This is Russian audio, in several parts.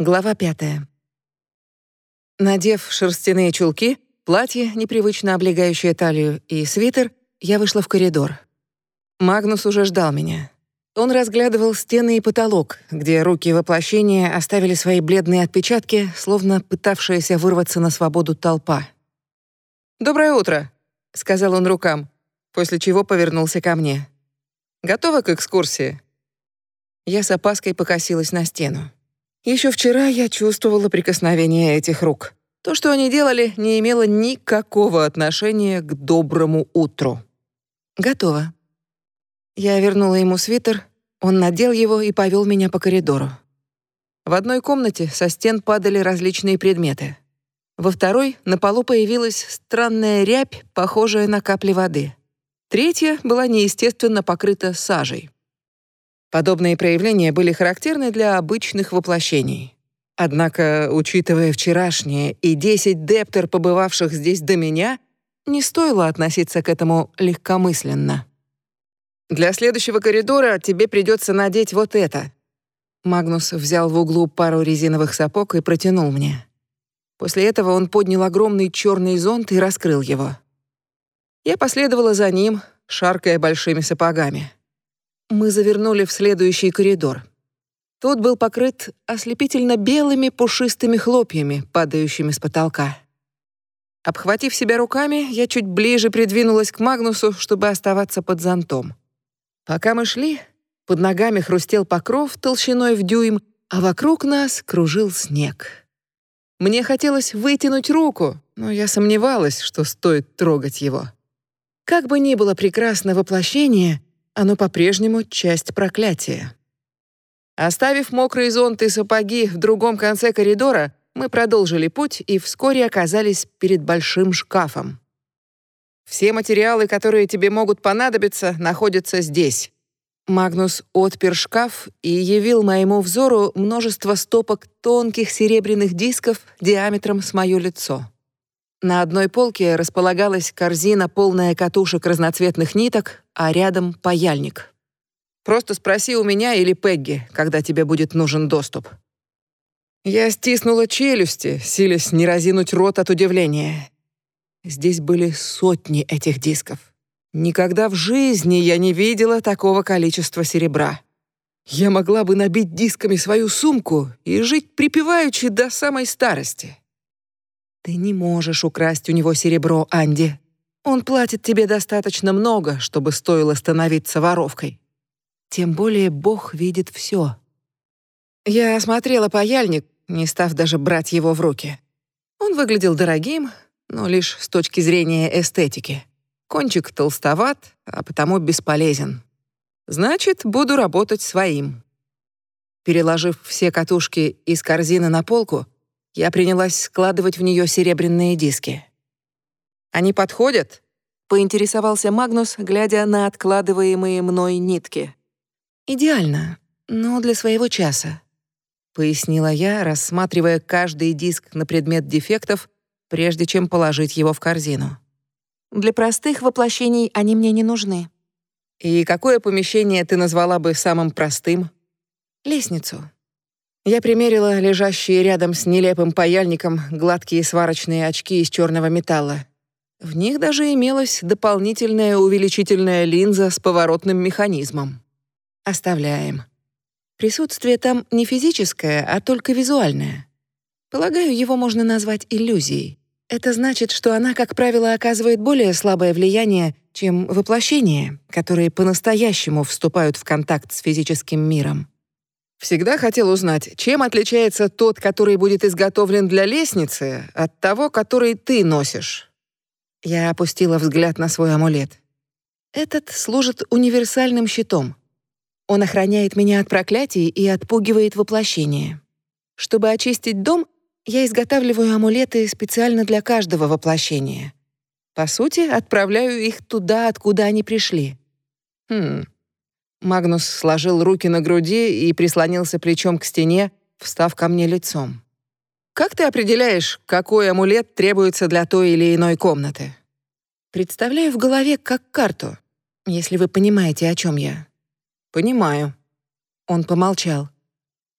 Глава пятая. Надев шерстяные чулки, платье, непривычно облегающее талию, и свитер, я вышла в коридор. Магнус уже ждал меня. Он разглядывал стены и потолок, где руки воплощения оставили свои бледные отпечатки, словно пытавшаяся вырваться на свободу толпа. «Доброе утро», — сказал он рукам, после чего повернулся ко мне. «Готова к экскурсии?» Я с опаской покосилась на стену. Еще вчера я чувствовала прикосновение этих рук. То, что они делали, не имело никакого отношения к доброму утру. Готово. Я вернула ему свитер, он надел его и повел меня по коридору. В одной комнате со стен падали различные предметы. Во второй на полу появилась странная рябь, похожая на капли воды. Третья была неестественно покрыта сажей. Подобные проявления были характерны для обычных воплощений. Однако, учитывая вчерашнее и 10 дептер, побывавших здесь до меня, не стоило относиться к этому легкомысленно. «Для следующего коридора тебе придется надеть вот это». Магнус взял в углу пару резиновых сапог и протянул мне. После этого он поднял огромный черный зонт и раскрыл его. Я последовала за ним, шаркая большими сапогами. Мы завернули в следующий коридор. Тот был покрыт ослепительно белыми пушистыми хлопьями, падающими с потолка. Обхватив себя руками, я чуть ближе придвинулась к Магнусу, чтобы оставаться под зонтом. Пока мы шли, под ногами хрустел покров толщиной в дюйм, а вокруг нас кружил снег. Мне хотелось вытянуть руку, но я сомневалась, что стоит трогать его. Как бы ни было прекрасно воплощение, оно по-прежнему часть проклятия. Оставив мокрые зонты и сапоги в другом конце коридора, мы продолжили путь и вскоре оказались перед большим шкафом. Все материалы, которые тебе могут понадобиться, находятся здесь. Магнус отпер шкаф и явил моему взору множество стопок тонких серебряных дисков диаметром с моё лицо. На одной полке располагалась корзина, полная катушек разноцветных ниток, а рядом — паяльник. «Просто спроси у меня или Пегги, когда тебе будет нужен доступ». Я стиснула челюсти, силясь не разинуть рот от удивления. Здесь были сотни этих дисков. Никогда в жизни я не видела такого количества серебра. Я могла бы набить дисками свою сумку и жить припеваючи до самой старости. Ты не можешь украсть у него серебро, Анди. Он платит тебе достаточно много, чтобы стоило становиться воровкой. Тем более Бог видит все. Я осмотрела паяльник, не став даже брать его в руки. Он выглядел дорогим, но лишь с точки зрения эстетики. Кончик толстоват, а потому бесполезен. Значит, буду работать своим. Переложив все катушки из корзины на полку, я принялась складывать в нее серебряные диски. «Они подходят?» — поинтересовался Магнус, глядя на откладываемые мной нитки. «Идеально, но для своего часа», — пояснила я, рассматривая каждый диск на предмет дефектов, прежде чем положить его в корзину. «Для простых воплощений они мне не нужны». «И какое помещение ты назвала бы самым простым?» «Лестницу», я примерила лежащие рядом с нелепым паяльником гладкие сварочные очки из черного металла. В них даже имелась дополнительная увеличительная линза с поворотным механизмом. Оставляем. Присутствие там не физическое, а только визуальное. Полагаю, его можно назвать иллюзией. Это значит, что она, как правило, оказывает более слабое влияние, чем воплощения, которые по-настоящему вступают в контакт с физическим миром. Всегда хотел узнать, чем отличается тот, который будет изготовлен для лестницы, от того, который ты носишь. Я опустила взгляд на свой амулет. Этот служит универсальным щитом. Он охраняет меня от проклятий и отпугивает воплощение. Чтобы очистить дом, я изготавливаю амулеты специально для каждого воплощения. По сути, отправляю их туда, откуда они пришли. Хм, Магнус сложил руки на груди и прислонился плечом к стене, встав ко мне лицом. «Как ты определяешь, какой амулет требуется для той или иной комнаты?» «Представляю в голове как карту, если вы понимаете, о чем я». «Понимаю». Он помолчал.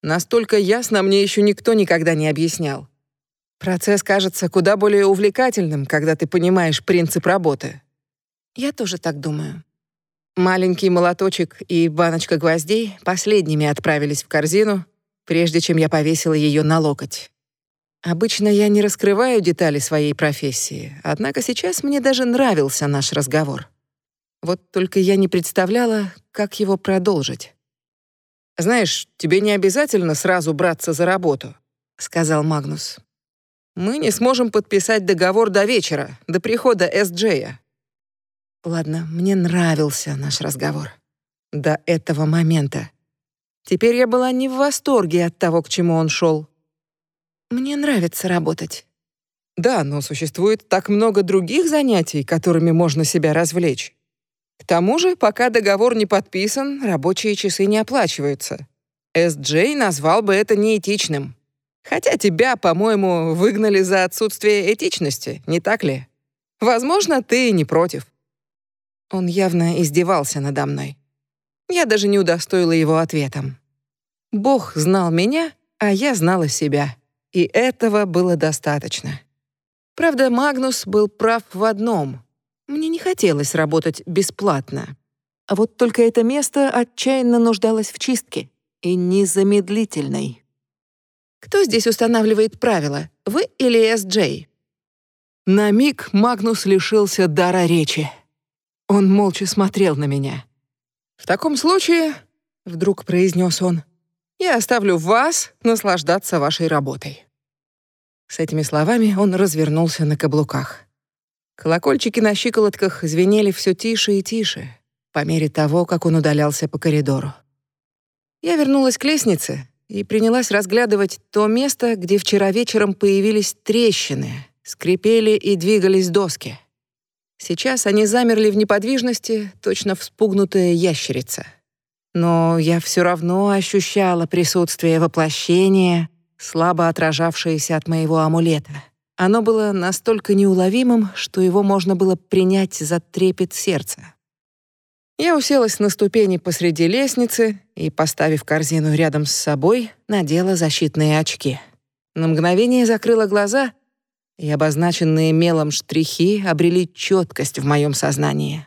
Настолько ясно мне еще никто никогда не объяснял. Процесс кажется куда более увлекательным, когда ты понимаешь принцип работы. Я тоже так думаю. Маленький молоточек и баночка гвоздей последними отправились в корзину, прежде чем я повесила ее на локоть. Обычно я не раскрываю детали своей профессии, однако сейчас мне даже нравился наш разговор. Вот только я не представляла, как его продолжить. «Знаешь, тебе не обязательно сразу браться за работу», — сказал Магнус. «Мы не сможем подписать договор до вечера, до прихода Эс-Джея». Ладно, мне нравился наш разговор. До этого момента. Теперь я была не в восторге от того, к чему он шел. Мне нравится работать. Да, но существует так много других занятий, которыми можно себя развлечь. К тому же, пока договор не подписан, рабочие часы не оплачиваются. С.Джей назвал бы это неэтичным. Хотя тебя, по-моему, выгнали за отсутствие этичности, не так ли? Возможно, ты не против. Он явно издевался надо мной. Я даже не удостоила его ответом. Бог знал меня, а я знала себя. И этого было достаточно. Правда, Магнус был прав в одном. Мне не хотелось работать бесплатно. А вот только это место отчаянно нуждалось в чистке. И незамедлительной. Кто здесь устанавливает правила, вы или С.Джей? На миг Магнус лишился дара речи. Он молча смотрел на меня. «В таком случае», — вдруг произнес он, «я оставлю вас наслаждаться вашей работой». С этими словами он развернулся на каблуках. Колокольчики на щиколотках звенели все тише и тише, по мере того, как он удалялся по коридору. Я вернулась к лестнице и принялась разглядывать то место, где вчера вечером появились трещины, скрипели и двигались доски. Сейчас они замерли в неподвижности, точно вспугнутая ящерица. Но я все равно ощущала присутствие воплощения, слабо отражавшееся от моего амулета. Оно было настолько неуловимым, что его можно было принять за трепет сердца. Я уселась на ступени посреди лестницы и, поставив корзину рядом с собой, надела защитные очки. На мгновение закрыла глаза, и обозначенные мелом штрихи обрели четкость в моем сознании.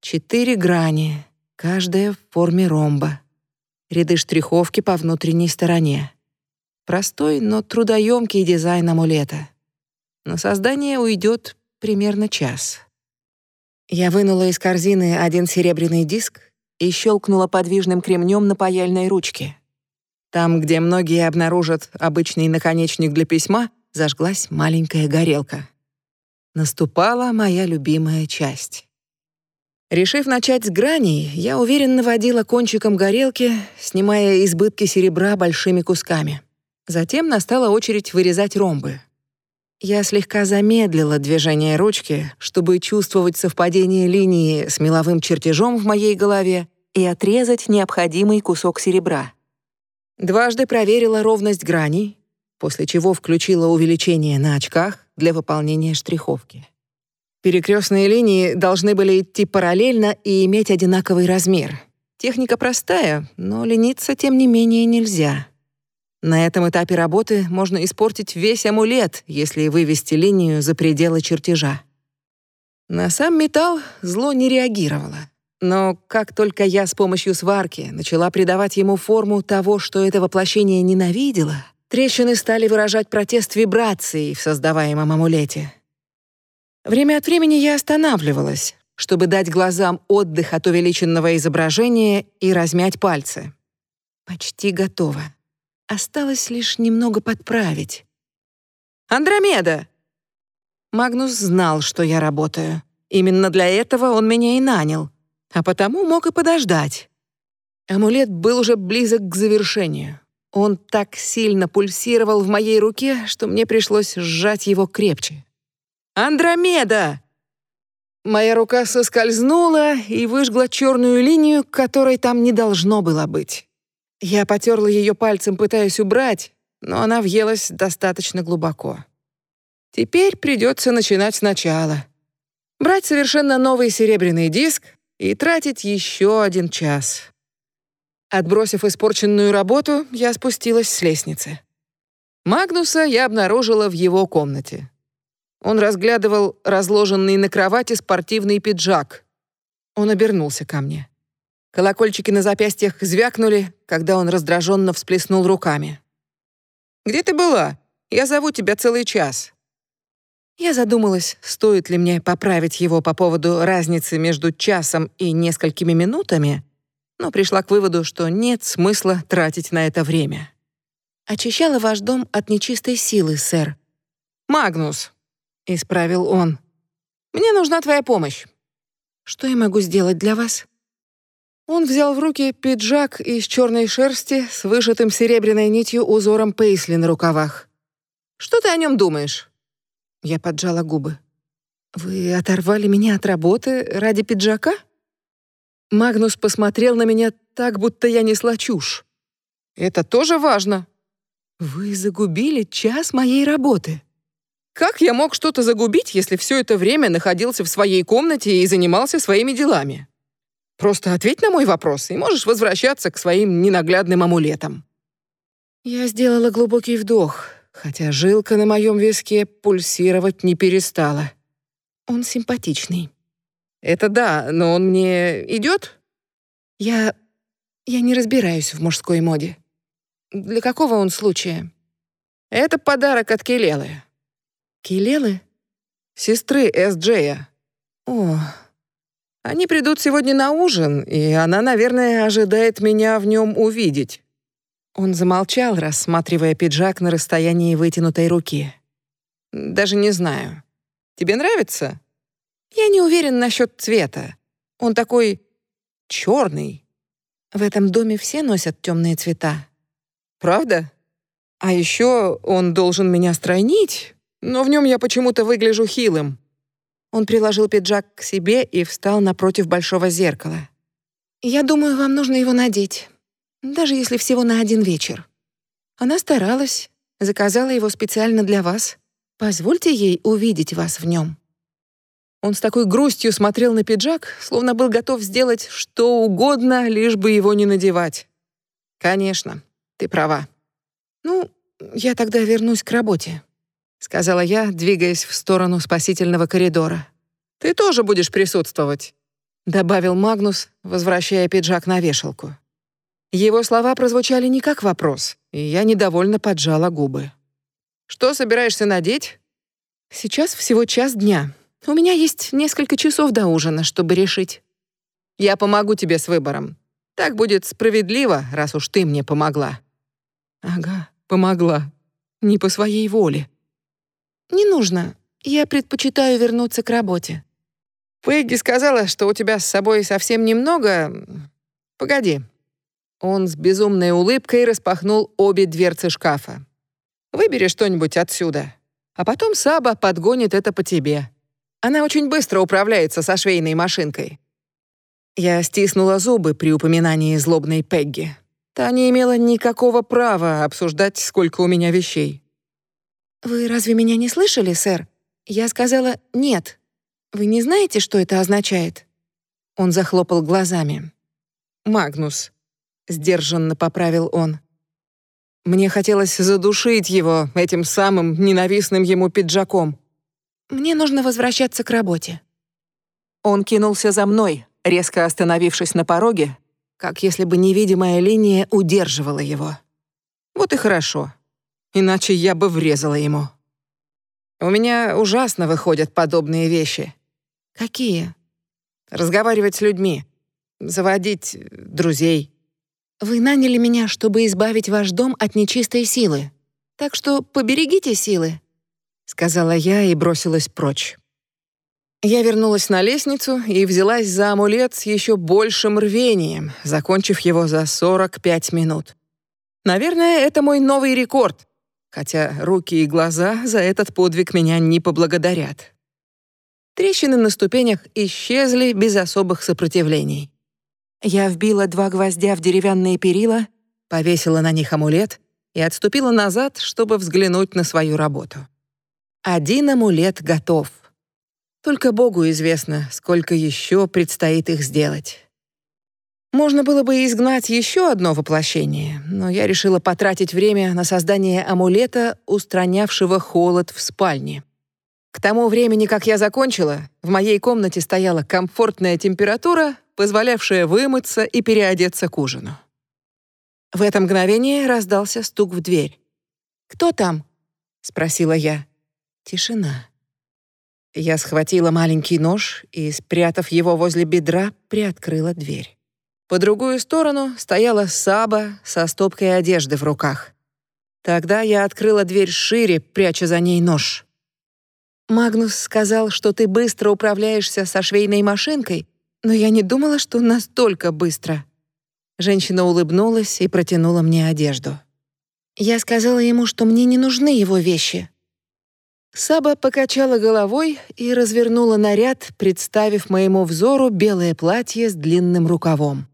Четыре грани, каждая в форме ромба. Ряды штриховки по внутренней стороне. Простой, но трудоемкий дизайн амулета. На создание уйдет примерно час. Я вынула из корзины один серебряный диск и щелкнула подвижным кремнем на паяльной ручке. Там, где многие обнаружат обычный наконечник для письма, зажглась маленькая горелка. Наступала моя любимая часть. Решив начать с граней, я уверенно водила кончиком горелки, снимая избытки серебра большими кусками. Затем настала очередь вырезать ромбы. Я слегка замедлила движение ручки, чтобы чувствовать совпадение линии с меловым чертежом в моей голове и отрезать необходимый кусок серебра. Дважды проверила ровность граней, после чего включила увеличение на очках для выполнения штриховки. Перекрестные линии должны были идти параллельно и иметь одинаковый размер. Техника простая, но лениться тем не менее нельзя. На этом этапе работы можно испортить весь амулет, если вывести линию за пределы чертежа. На сам металл зло не реагировало. Но как только я с помощью сварки начала придавать ему форму того, что это воплощение ненавидело, трещины стали выражать протест вибраций в создаваемом амулете. Время от времени я останавливалась, чтобы дать глазам отдых от увеличенного изображения и размять пальцы. Почти готово. Осталось лишь немного подправить. «Андромеда!» Магнус знал, что я работаю. Именно для этого он меня и нанял, а потому мог и подождать. Амулет был уже близок к завершению. Он так сильно пульсировал в моей руке, что мне пришлось сжать его крепче. «Андромеда!» Моя рука соскользнула и выжгла черную линию, которой там не должно было быть. Я потерла ее пальцем, пытаясь убрать, но она въелась достаточно глубоко. Теперь придется начинать сначала. Брать совершенно новый серебряный диск и тратить еще один час. Отбросив испорченную работу, я спустилась с лестницы. Магнуса я обнаружила в его комнате. Он разглядывал разложенный на кровати спортивный пиджак. Он обернулся ко мне. Колокольчики на запястьях звякнули, когда он раздраженно всплеснул руками. «Где ты была? Я зову тебя целый час». Я задумалась, стоит ли мне поправить его по поводу разницы между часом и несколькими минутами, но пришла к выводу, что нет смысла тратить на это время. «Очищала ваш дом от нечистой силы, сэр». «Магнус», — исправил он. «Мне нужна твоя помощь». «Что я могу сделать для вас?» Он взял в руки пиджак из черной шерсти с вышитым серебряной нитью узором пейсли на рукавах. «Что ты о нем думаешь?» Я поджала губы. «Вы оторвали меня от работы ради пиджака?» Магнус посмотрел на меня так, будто я несла чушь. «Это тоже важно». «Вы загубили час моей работы». «Как я мог что-то загубить, если все это время находился в своей комнате и занимался своими делами?» Просто ответь на мой вопрос, и можешь возвращаться к своим ненаглядным амулетам». Я сделала глубокий вдох, хотя жилка на моем виске пульсировать не перестала. Он симпатичный. «Это да, но он мне идет?» «Я... я не разбираюсь в мужской моде. Для какого он случая?» «Это подарок от Келелы». «Келелы?» «Сестры Эс-Джея». «О, они придут сегодня на ужин, и она, наверное, ожидает меня в нем увидеть». Он замолчал, рассматривая пиджак на расстоянии вытянутой руки. «Даже не знаю. Тебе нравится?» «Я не уверен насчет цвета. Он такой черный. В этом доме все носят темные цвета». «Правда? А еще он должен меня стройнить, но в нем я почему-то выгляжу хилым». Он приложил пиджак к себе и встал напротив большого зеркала. «Я думаю, вам нужно его надеть, даже если всего на один вечер. Она старалась, заказала его специально для вас. Позвольте ей увидеть вас в нем». Он с такой грустью смотрел на пиджак, словно был готов сделать что угодно, лишь бы его не надевать. «Конечно, ты права. Ну, я тогда вернусь к работе. — сказала я, двигаясь в сторону спасительного коридора. «Ты тоже будешь присутствовать», — добавил Магнус, возвращая пиджак на вешалку. Его слова прозвучали не как вопрос, и я недовольно поджала губы. «Что собираешься надеть?» «Сейчас всего час дня. У меня есть несколько часов до ужина, чтобы решить». «Я помогу тебе с выбором. Так будет справедливо, раз уж ты мне помогла». «Ага, помогла. Не по своей воле. «Не нужно. Я предпочитаю вернуться к работе». «Пегги сказала, что у тебя с собой совсем немного... Погоди». Он с безумной улыбкой распахнул обе дверцы шкафа. «Выбери что-нибудь отсюда, а потом Саба подгонит это по тебе. Она очень быстро управляется со швейной машинкой». Я стиснула зубы при упоминании злобной Пегги. Та не имела никакого права обсуждать, сколько у меня вещей. «Вы разве меня не слышали, сэр? Я сказала «нет». Вы не знаете, что это означает?» Он захлопал глазами. «Магнус», — сдержанно поправил он. Мне хотелось задушить его этим самым ненавистным ему пиджаком. «Мне нужно возвращаться к работе». Он кинулся за мной, резко остановившись на пороге, как если бы невидимая линия удерживала его. Вот и хорошо иначе я бы врезала ему. У меня ужасно выходят подобные вещи. Какие? Разговаривать с людьми, заводить друзей. Вы наняли меня, чтобы избавить ваш дом от нечистой силы. Так что поберегите силы, сказала я и бросилась прочь. Я вернулась на лестницу и взялась за амулет с еще большим рвением, закончив его за 45 минут. Наверное, это мой новый рекорд хотя руки и глаза за этот подвиг меня не поблагодарят. Трещины на ступенях исчезли без особых сопротивлений. Я вбила два гвоздя в деревянные перила, повесила на них амулет и отступила назад, чтобы взглянуть на свою работу. Один амулет готов. Только Богу известно, сколько еще предстоит их сделать. Можно было бы изгнать еще одно воплощение, но я решила потратить время на создание амулета, устранявшего холод в спальне. К тому времени, как я закончила, в моей комнате стояла комфортная температура, позволявшая вымыться и переодеться к ужину. В это мгновение раздался стук в дверь. «Кто там?» — спросила я. Тишина. Я схватила маленький нож и, спрятав его возле бедра, приоткрыла дверь. По другую сторону стояла Саба со стопкой одежды в руках. Тогда я открыла дверь шире, пряча за ней нож. «Магнус сказал, что ты быстро управляешься со швейной машинкой, но я не думала, что настолько быстро». Женщина улыбнулась и протянула мне одежду. Я сказала ему, что мне не нужны его вещи. Саба покачала головой и развернула наряд, представив моему взору белое платье с длинным рукавом.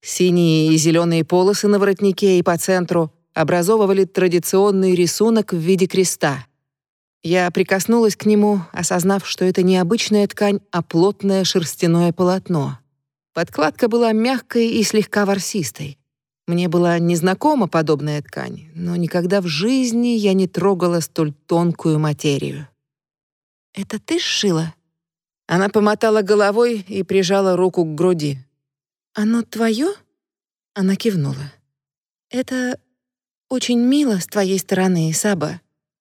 Синие и зеленые полосы на воротнике и по центру образовывали традиционный рисунок в виде креста. Я прикоснулась к нему, осознав, что это не обычная ткань, а плотное шерстяное полотно. Подкладка была мягкой и слегка ворсистой. Мне была незнакома подобная ткань, но никогда в жизни я не трогала столь тонкую материю. «Это ты сшила?» Она помотала головой и прижала руку к груди. «Оно твое?» Она кивнула. «Это очень мило с твоей стороны, Саба.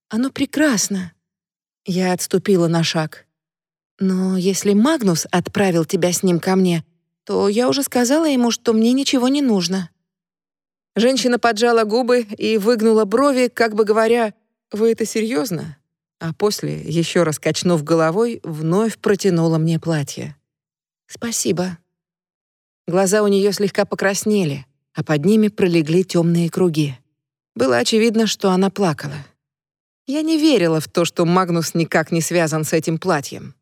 Оно прекрасно». Я отступила на шаг. «Но если Магнус отправил тебя с ним ко мне, то я уже сказала ему, что мне ничего не нужно». Женщина поджала губы и выгнула брови, как бы говоря, «Вы это серьезно?» А после, еще раз качнув головой, вновь протянула мне платье. «Спасибо», Глаза у нее слегка покраснели, а под ними пролегли темные круги. Было очевидно, что она плакала. Я не верила в то, что Магнус никак не связан с этим платьем.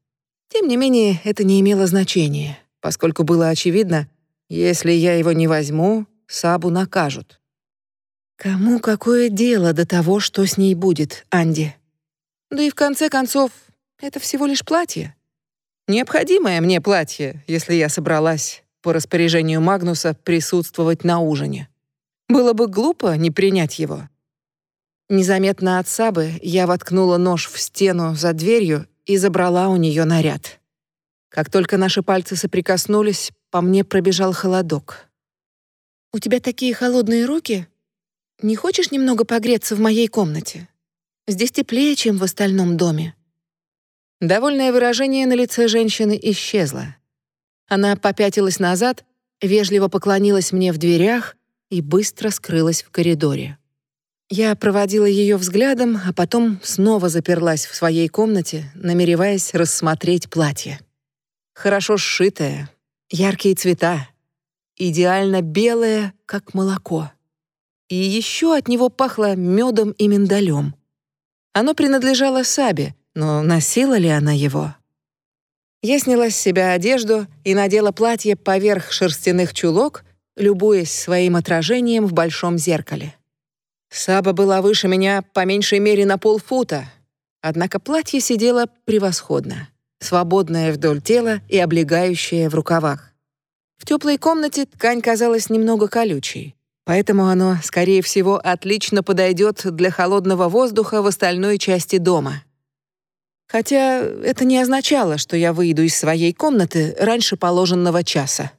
Тем не менее, это не имело значения, поскольку было очевидно, если я его не возьму, Сабу накажут. Кому какое дело до того, что с ней будет, Анди? Да и в конце концов, это всего лишь платье. Необходимое мне платье, если я собралась по распоряжению Магнуса присутствовать на ужине. Было бы глупо не принять его. Незаметно от Сабы я воткнула нож в стену за дверью и забрала у нее наряд. Как только наши пальцы соприкоснулись, по мне пробежал холодок. «У тебя такие холодные руки? Не хочешь немного погреться в моей комнате? Здесь теплее, чем в остальном доме». Довольное выражение на лице женщины исчезло. Она попятилась назад, вежливо поклонилась мне в дверях и быстро скрылась в коридоре. Я проводила ее взглядом, а потом снова заперлась в своей комнате, намереваясь рассмотреть платье. Хорошо сшитое, яркие цвета, идеально белое, как молоко. И еще от него пахло медом и миндалем. Оно принадлежало Сабе, но носила ли она его? Я сняла с себя одежду и надела платье поверх шерстяных чулок, любуясь своим отражением в большом зеркале. Саба была выше меня по меньшей мере на полфута, однако платье сидело превосходно, свободное вдоль тела и облегающее в рукавах. В теплой комнате ткань казалась немного колючей, поэтому оно, скорее всего, отлично подойдет для холодного воздуха в остальной части дома. Хотя это не означало, что я выйду из своей комнаты раньше положенного часа.